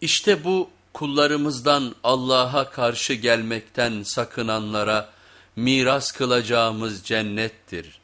İşte bu kullarımızdan Allah'a karşı gelmekten sakınanlara miras kılacağımız cennettir.